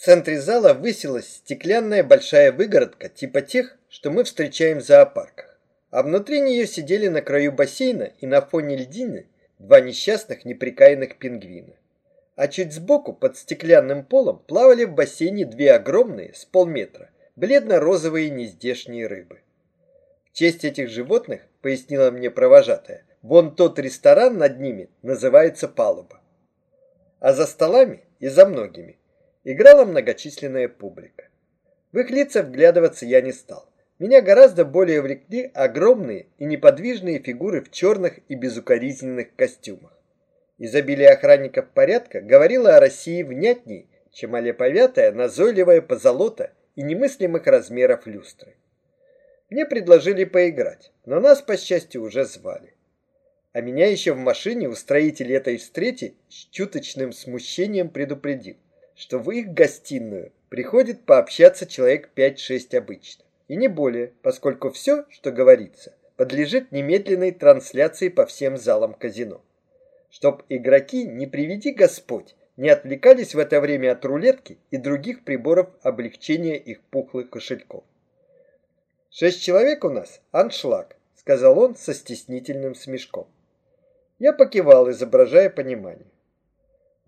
центре зала высилась стеклянная большая выгородка типа тех, что мы встречаем в зоопарках. А внутри нее сидели на краю бассейна и на фоне льдины два несчастных неприкаянных пингвина. А чуть сбоку, под стеклянным полом, плавали в бассейне две огромные, с полметра, бледно-розовые нездешние рыбы. В честь этих животных, пояснила мне провожатая, вон тот ресторан над ними называется «Палуба». А за столами и за многими играла многочисленная публика. В их лица вглядываться я не стал. Меня гораздо более влекли огромные и неподвижные фигуры в черных и безукоризненных костюмах. Изобилие охранников порядка говорило о России внятней, чем олеповятая, назойливая позолота и немыслимых размеров люстры. Мне предложили поиграть, но нас, по счастью, уже звали. А меня еще в машине устроитель этой встречи с чуточным смущением предупредил, что в их гостиную приходит пообщаться человек 5-6 обычно. И не более, поскольку все, что говорится, подлежит немедленной трансляции по всем залам казино. Чтоб игроки, не приведи Господь, не отвлекались в это время от рулетки и других приборов облегчения их пухлых кошельков. «Шесть человек у нас, аншлаг», — сказал он со стеснительным смешком. Я покивал, изображая понимание.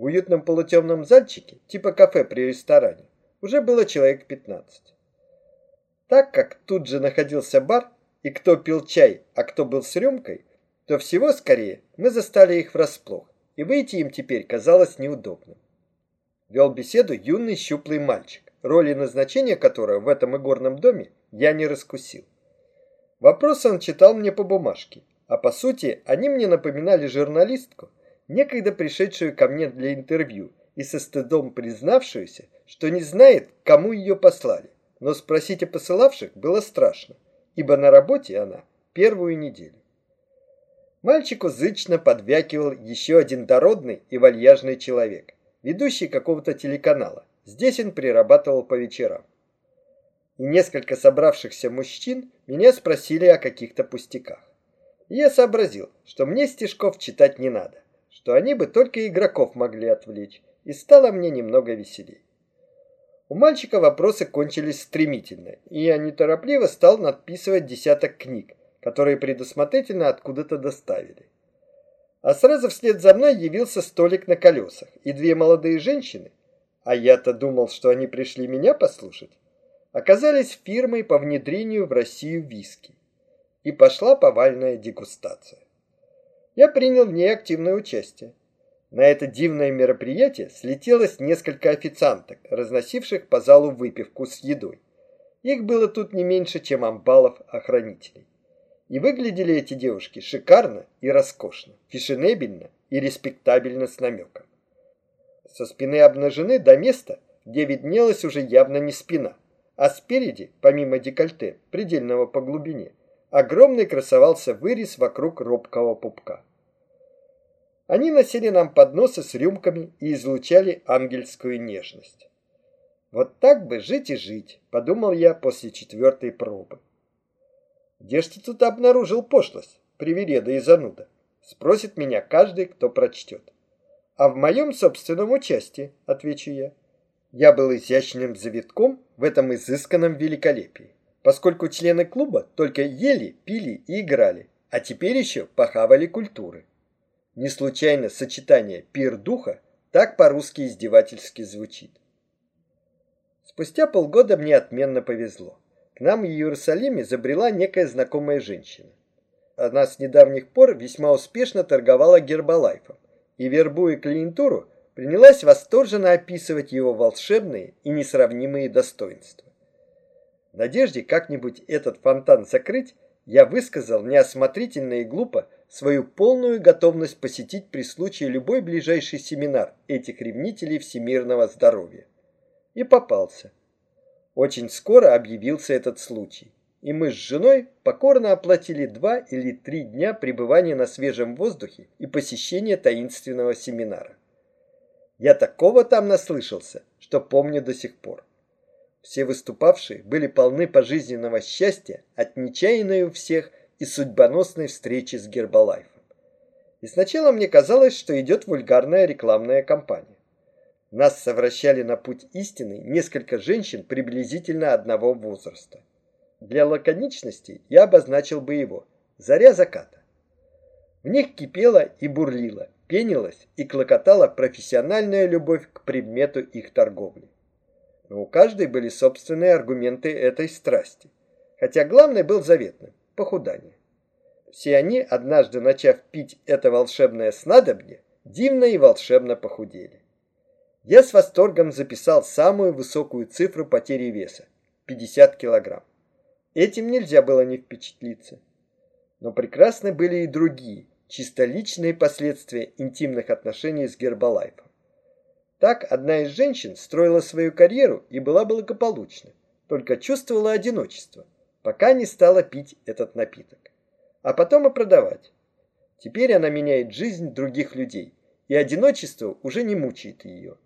В уютном полутемном зальчике, типа кафе при ресторане, уже было человек пятнадцать. Так как тут же находился бар, и кто пил чай, а кто был с рюмкой, то всего скорее мы застали их врасплох, и выйти им теперь казалось неудобным. Вел беседу юный щуплый мальчик, роли назначения которого в этом игорном доме я не раскусил. Вопросы он читал мне по бумажке, а по сути они мне напоминали журналистку, некогда пришедшую ко мне для интервью и со стыдом признавшуюся, что не знает, кому ее послали. Но спросить о посылавших было страшно, ибо на работе она первую неделю. Мальчику зычно подвякивал еще один дородный и вальяжный человек, ведущий какого-то телеканала, Здесь он прирабатывал по вечерам. И несколько собравшихся мужчин меня спросили о каких-то пустяках. И я сообразил, что мне стишков читать не надо, что они бы только игроков могли отвлечь, и стало мне немного веселей. У мальчика вопросы кончились стремительно, и я неторопливо стал надписывать десяток книг, которые предусмотрительно откуда-то доставили. А сразу вслед за мной явился столик на колесах, и две молодые женщины, а я-то думал, что они пришли меня послушать, оказались фирмой по внедрению в Россию виски. И пошла повальная дегустация. Я принял в ней активное участие. На это дивное мероприятие слетелось несколько официанток, разносивших по залу выпивку с едой. Их было тут не меньше, чем амбалов-охранителей. И выглядели эти девушки шикарно и роскошно, фешенебельно и респектабельно с намеком со спины обнажены до места, где виднелась уже явно не спина, а спереди, помимо декольте, предельного по глубине, огромный красовался вырез вокруг робкого пупка. Они носили нам подносы с рюмками и излучали ангельскую нежность. Вот так бы жить и жить, подумал я после четвертой пробы. Где ж ты тут обнаружил пошлость, привереда и зануда? Спросит меня каждый, кто прочтет а в моем собственном участии, отвечу я. Я был изящным завитком в этом изысканном великолепии, поскольку члены клуба только ели, пили и играли, а теперь еще похавали культуры. Не случайно сочетание «пир духа» так по-русски издевательски звучит. Спустя полгода мне отменно повезло. К нам в Иерусалиме забрела некая знакомая женщина. Она с недавних пор весьма успешно торговала гербалайфом и, вербуя клиентуру, принялась восторженно описывать его волшебные и несравнимые достоинства. Надежде как-нибудь этот фонтан закрыть, я высказал неосмотрительно и глупо свою полную готовность посетить при случае любой ближайший семинар этих ревнителей всемирного здоровья. И попался. Очень скоро объявился этот случай и мы с женой покорно оплатили два или три дня пребывания на свежем воздухе и посещения таинственного семинара. Я такого там наслышался, что помню до сих пор. Все выступавшие были полны пожизненного счастья от нечаянной у всех и судьбоносной встречи с Гербалайфом. И сначала мне казалось, что идет вульгарная рекламная кампания. Нас совращали на путь истины несколько женщин приблизительно одного возраста. Для лаконичности я обозначил бы его «Заря заката». В них кипела и бурлила, пенилась и клокотала профессиональная любовь к предмету их торговли. Но у каждой были собственные аргументы этой страсти, хотя главный был заветным – похудание. Все они, однажды начав пить это волшебное снадобье, дивно и волшебно похудели. Я с восторгом записал самую высокую цифру потери веса – 50 килограмм. Этим нельзя было не впечатлиться. Но прекрасны были и другие, чисто личные последствия интимных отношений с Гербалайфом. Так одна из женщин строила свою карьеру и была благополучна, только чувствовала одиночество, пока не стала пить этот напиток. А потом и продавать. Теперь она меняет жизнь других людей, и одиночество уже не мучает ее.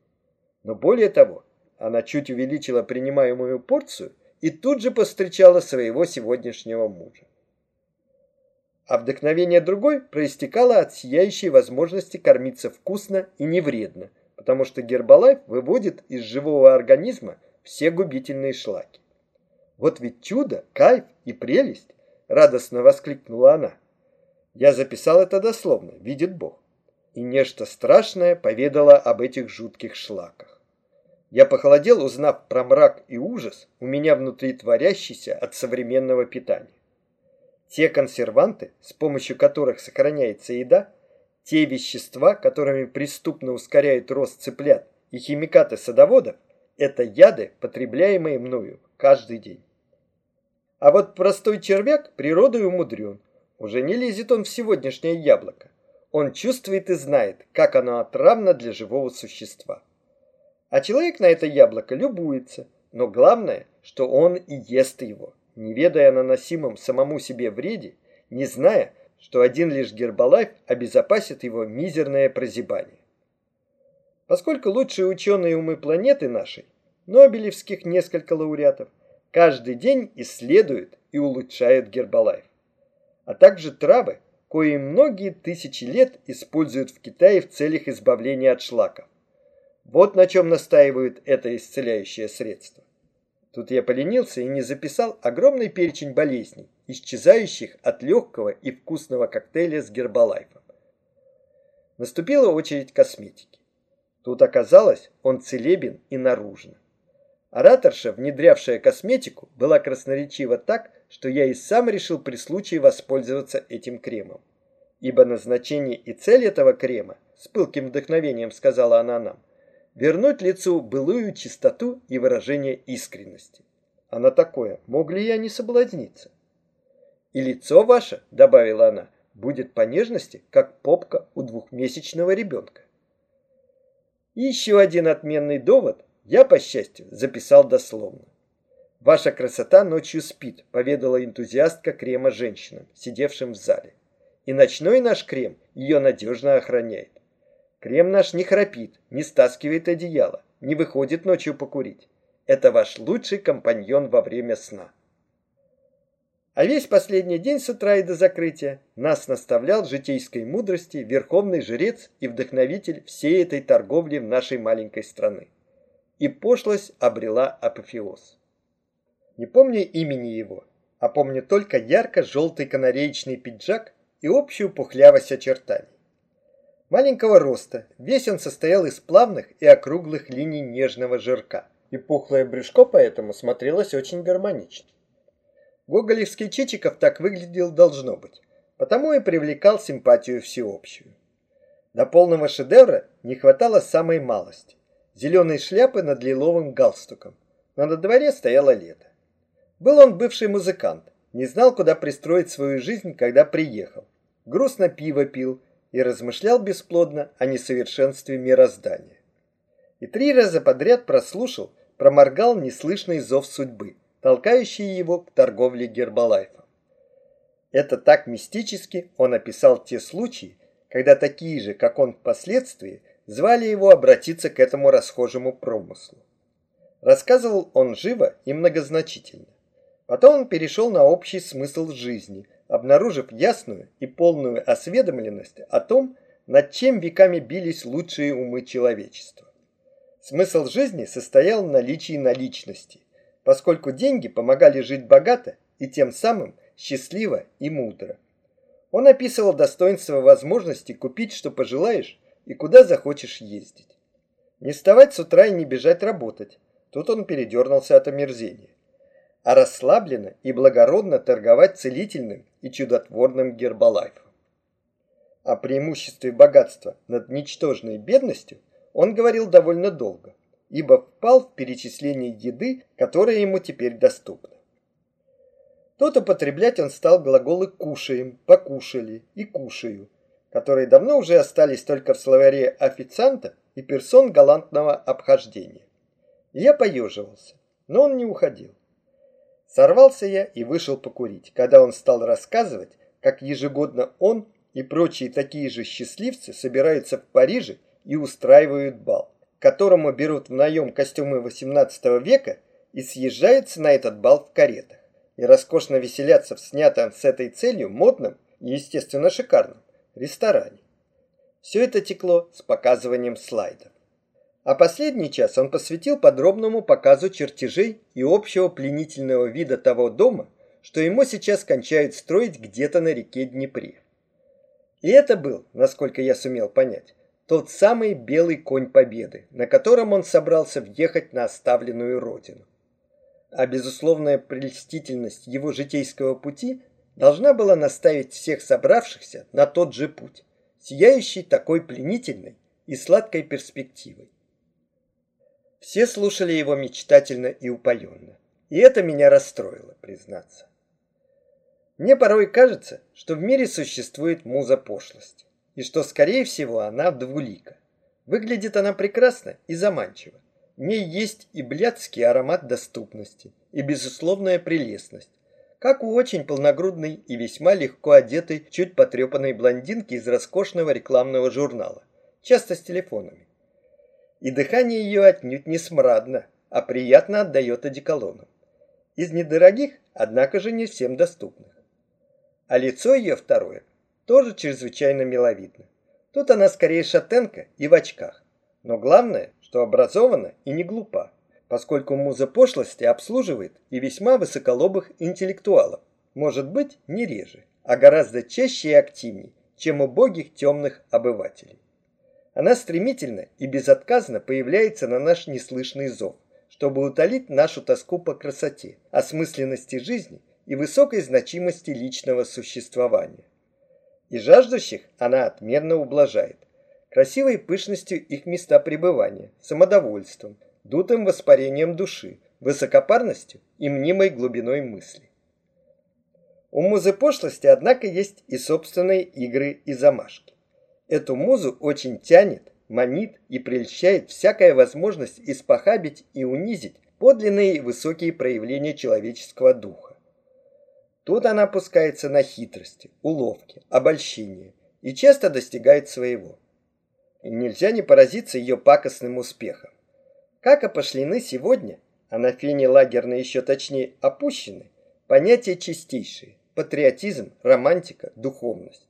Но более того, она чуть увеличила принимаемую порцию и тут же повстречала своего сегодняшнего мужа а вдохновение другой проистекало от сияющей возможности кормиться вкусно и не вредно, потому что гербалайф выводит из живого организма все губительные шлаки. Вот ведь чудо, кайф и прелесть, радостно воскликнула она. Я записал это дословно, видит Бог. И нечто страшное поведало об этих жутких шлаках. Я похолодел, узнав про мрак и ужас у меня внутри творящийся от современного питания. Те консерванты, с помощью которых сохраняется еда, те вещества, которыми преступно ускоряют рост цыплят, и химикаты садоводов – это яды, потребляемые мною каждый день. А вот простой червяк природой умудрен. Уже не лезет он в сегодняшнее яблоко. Он чувствует и знает, как оно отравно для живого существа. А человек на это яблоко любуется, но главное, что он и ест его не ведая о наносимом самому себе вреде, не зная, что один лишь гербалайф обезопасит его мизерное прозябание. Поскольку лучшие ученые умы планеты нашей, Нобелевских несколько лауреатов, каждый день исследуют и улучшают гербалайф, а также травы, кои многие тысячи лет используют в Китае в целях избавления от шлаков. Вот на чем настаивают это исцеляющее средство. Тут я поленился и не записал огромный перечень болезней, исчезающих от легкого и вкусного коктейля с гербалайфом. Наступила очередь косметики. Тут оказалось, он целебен и наружно. Ораторша, внедрявшая косметику, была красноречива так, что я и сам решил при случае воспользоваться этим кремом. Ибо назначение и цель этого крема, с пылким вдохновением сказала она нам, вернуть лицу былую чистоту и выражение искренности. А на такое мог ли я не соблазниться? И лицо ваше, добавила она, будет по нежности, как попка у двухмесячного ребенка. Еще один отменный довод я, по счастью, записал дословно. Ваша красота ночью спит, поведала энтузиастка крема женщинам, сидевшим в зале. И ночной наш крем ее надежно охраняет. Крем наш не храпит, не стаскивает одеяло, не выходит ночью покурить. Это ваш лучший компаньон во время сна. А весь последний день с утра и до закрытия нас наставлял житейской мудрости верховный жрец и вдохновитель всей этой торговли в нашей маленькой страны. И пошлость обрела апофеоз. Не помню имени его, а помню только ярко-желтый канареечный пиджак и общую пухлявость очертаний маленького роста. Весь он состоял из плавных и округлых линий нежного жирка, и пухлое брюшко поэтому смотрелось очень гармонично. Гоголевский Чичиков так выглядел должно быть, потому и привлекал симпатию всеобщую. До полного шедевра не хватало самой малости – зеленой шляпы над лиловым галстуком, но на дворе стояло лето. Был он бывший музыкант, не знал, куда пристроить свою жизнь, когда приехал. Грустно пиво пил, и размышлял бесплодно о несовершенстве мироздания. И три раза подряд прослушал, проморгал неслышный зов судьбы, толкающий его к торговле гербалайфом. Это так мистически он описал те случаи, когда такие же, как он впоследствии, звали его обратиться к этому расхожему промыслу. Рассказывал он живо и многозначительно. Потом он перешел на общий смысл жизни – обнаружив ясную и полную осведомленность о том, над чем веками бились лучшие умы человечества. Смысл жизни состоял в наличии наличности, поскольку деньги помогали жить богато и тем самым счастливо и мудро. Он описывал достоинство возможности купить, что пожелаешь, и куда захочешь ездить. Не вставать с утра и не бежать работать. Тут он передернулся от омерзения. А расслабленно и благородно торговать целительным и чудотворным гербалайфом. О преимуществе богатства над ничтожной бедностью он говорил довольно долго, ибо впал в перечисление еды, которая ему теперь доступна. То-то потреблять он стал глаголы «кушаем», «покушали» и «кушаю», которые давно уже остались только в словаре официанта и персон галантного обхождения. И я поеживался, но он не уходил. Сорвался я и вышел покурить, когда он стал рассказывать, как ежегодно он и прочие такие же счастливцы собираются в Париже и устраивают бал, которому берут в наем костюмы XVIII века и съезжаются на этот бал в каретах и роскошно веселятся в снятом с этой целью модном и, естественно, шикарном ресторане. Все это текло с показыванием слайдов. А последний час он посвятил подробному показу чертежей и общего пленительного вида того дома, что ему сейчас кончают строить где-то на реке Днепре. И это был, насколько я сумел понять, тот самый белый конь победы, на котором он собрался въехать на оставленную родину а безусловная прельстительность его житейского пути должна была наставить всех собравшихся на тот же путь, сияющий такой пленительной и сладкой перспективой. Все слушали его мечтательно и упоенно, и это меня расстроило, признаться. Мне порой кажется, что в мире существует муза пошлости, и что, скорее всего, она двулика. Выглядит она прекрасно и заманчиво, в ней есть и блядский аромат доступности, и безусловная прелестность, как у очень полногрудной и весьма легко одетой, чуть потрепанной блондинки из роскошного рекламного журнала, часто с телефонами. И дыхание ее отнюдь не смрадно, а приятно отдает одеколоном. Из недорогих, однако же не всем доступных. А лицо ее второе тоже чрезвычайно миловидно. Тут она скорее шатенка и в очках. Но главное, что образована и не глупа, поскольку муза пошлости обслуживает и весьма высоколобых интеллектуалов, может быть, не реже, а гораздо чаще и активнее, чем убогих темных обывателей. Она стремительно и безотказно появляется на наш неслышный зов, чтобы утолить нашу тоску по красоте, осмысленности жизни и высокой значимости личного существования. И жаждущих она отменно ублажает, красивой пышностью их места пребывания, самодовольством, дутым воспарением души, высокопарностью и мнимой глубиной мысли. У музы пошлости, однако, есть и собственные игры и замашки. Эту музу очень тянет, манит и прельщает всякая возможность испохабить и унизить подлинные высокие проявления человеческого духа. Тут она опускается на хитрости, уловки, обольщение и часто достигает своего и нельзя не поразиться ее пакостным успехом. Как опошлены сегодня, а на фене лагерной еще точнее опущены, понятия чистейшие – патриотизм, романтика, духовность.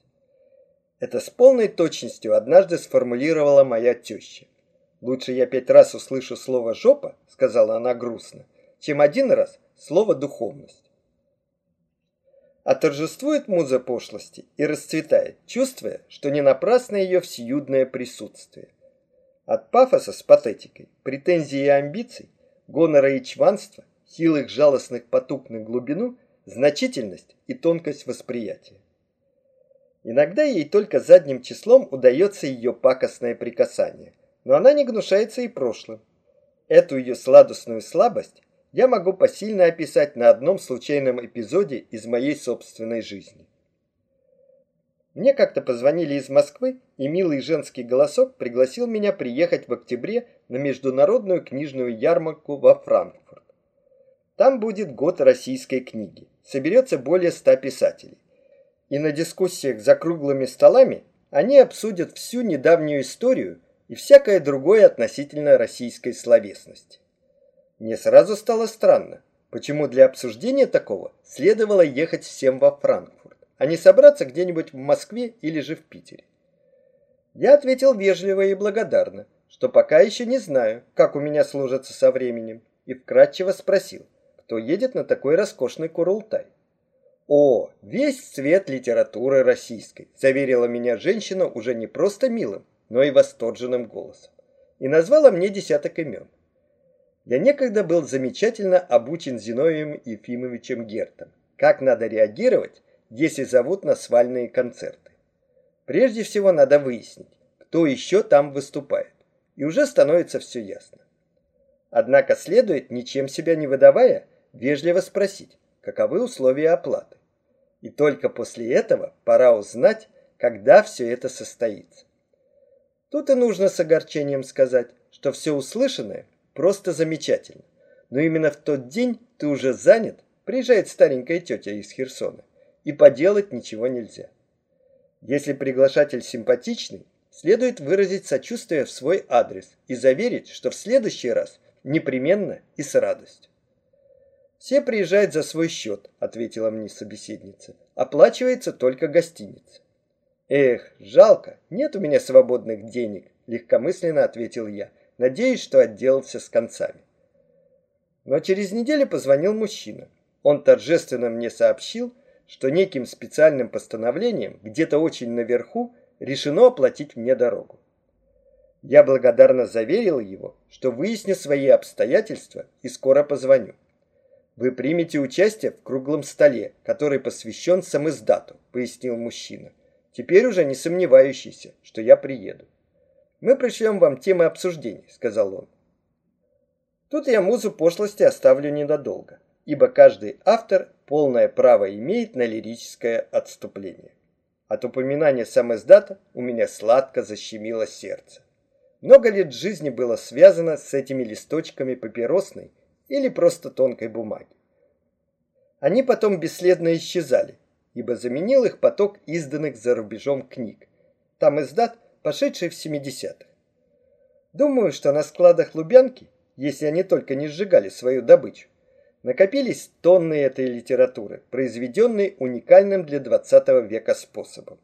Это с полной точностью однажды сформулировала моя теща. «Лучше я пять раз услышу слово «жопа», — сказала она грустно, чем один раз слово «духовность» а торжествует муза пошлости и расцветает, чувствуя, что не напрасно ее всеюдное присутствие. От пафоса с патетикой, претензий и амбиций, гонора и чванства, сил их жалостных потуг на глубину, значительность и тонкость восприятия. Иногда ей только задним числом удается ее пакостное прикасание, но она не гнушается и прошлым. Эту ее сладостную слабость я могу посильно описать на одном случайном эпизоде из моей собственной жизни. Мне как-то позвонили из Москвы, и милый женский голосок пригласил меня приехать в октябре на международную книжную ярмарку во Франкфурт. Там будет год российской книги. Соберется более ста писателей. И на дискуссиях за круглыми столами они обсудят всю недавнюю историю и всякое другое относительно российской словесности. Мне сразу стало странно, почему для обсуждения такого следовало ехать всем во Франкфурт, а не собраться где-нибудь в Москве или же в Питере. Я ответил вежливо и благодарно, что пока еще не знаю, как у меня сложится со временем, и вкратчиво спросил, кто едет на такой роскошный Курултай. «О, весь цвет литературы российской», – заверила меня женщина уже не просто милым, но и восторженным голосом. И назвала мне десяток имен. Я некогда был замечательно обучен Зиновием Ефимовичем Гертом, как надо реагировать, если зовут на свальные концерты. Прежде всего надо выяснить, кто еще там выступает, и уже становится все ясно. Однако следует, ничем себя не выдавая, вежливо спросить, каковы условия оплаты. И только после этого пора узнать, когда все это состоится. Тут и нужно с огорчением сказать, что все услышанное просто замечательно. Но именно в тот день ты уже занят, приезжает старенькая тетя из Херсона, и поделать ничего нельзя. Если приглашатель симпатичный, следует выразить сочувствие в свой адрес и заверить, что в следующий раз непременно и с радостью. «Все приезжают за свой счет», — ответила мне собеседница. «Оплачивается только гостиница». «Эх, жалко, нет у меня свободных денег», — легкомысленно ответил я. «Надеюсь, что отделался с концами». Но через неделю позвонил мужчина. Он торжественно мне сообщил, что неким специальным постановлением где-то очень наверху решено оплатить мне дорогу. Я благодарно заверил его, что выясню свои обстоятельства и скоро позвоню. Вы примете участие в круглом столе, который посвящен самиздату, пояснил мужчина теперь уже не сомневающийся, что я приеду. Мы пришлем вам темы обсуждений, сказал он. Тут я музу пошлости оставлю недолго, ибо каждый автор полное право имеет на лирическое отступление. От упоминания сам издата у меня сладко защемило сердце. Много лет жизни было связано с этими листочками папиросной или просто тонкой бумаги. Они потом бесследно исчезали, ибо заменил их поток изданных за рубежом книг. Там издат, пошедший в 70-х. Думаю, что на складах Лубянки, если они только не сжигали свою добычу, накопились тонны этой литературы, произведенной уникальным для 20 века способом.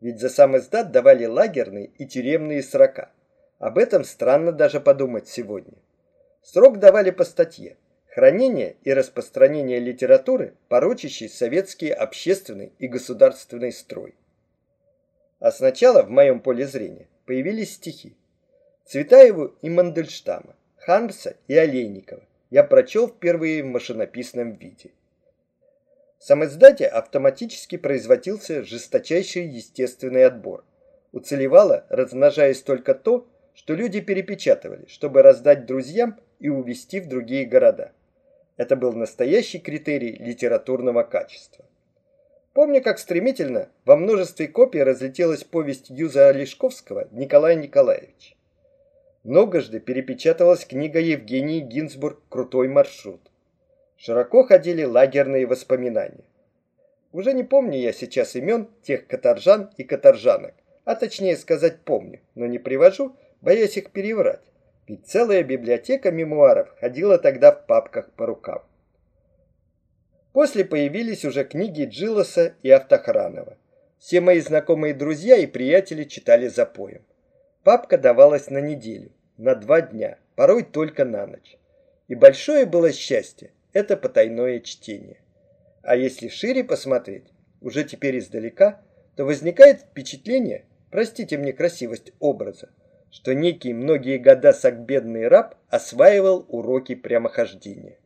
Ведь за сам издат давали лагерные и тюремные срока. Об этом странно даже подумать сегодня. Срок давали по статье – хранение и распространение литературы, порочащей советский общественный и государственный строй. А сначала в моем поле зрения появились стихи. Цветаеву и Мандельштама, Хамса и Олейникова я прочел впервые в машинописном виде. В самоиздате автоматически производился жесточайший естественный отбор. Уцелевало, размножаясь только то, что люди перепечатывали, чтобы раздать друзьям и увезти в другие города. Это был настоящий критерий литературного качества. Помню, как стремительно во множестве копий разлетелась повесть Юза Олешковского «Николай Николаевич». Многожды перепечаталась книга Евгении Гинзбург «Крутой маршрут». Широко ходили лагерные воспоминания. Уже не помню я сейчас имен тех каторжан и каторжанок, а точнее сказать помню, но не привожу, боясь их переврать. Ведь целая библиотека мемуаров ходила тогда в папках по рукам. После появились уже книги Джилоса и Автохранова. Все мои знакомые друзья и приятели читали за поем. Папка давалась на неделю, на два дня, порой только на ночь. И большое было счастье – это потайное чтение. А если шире посмотреть, уже теперь издалека, то возникает впечатление, простите мне красивость образа, что некий многие года сагбедный раб осваивал уроки прямохождения.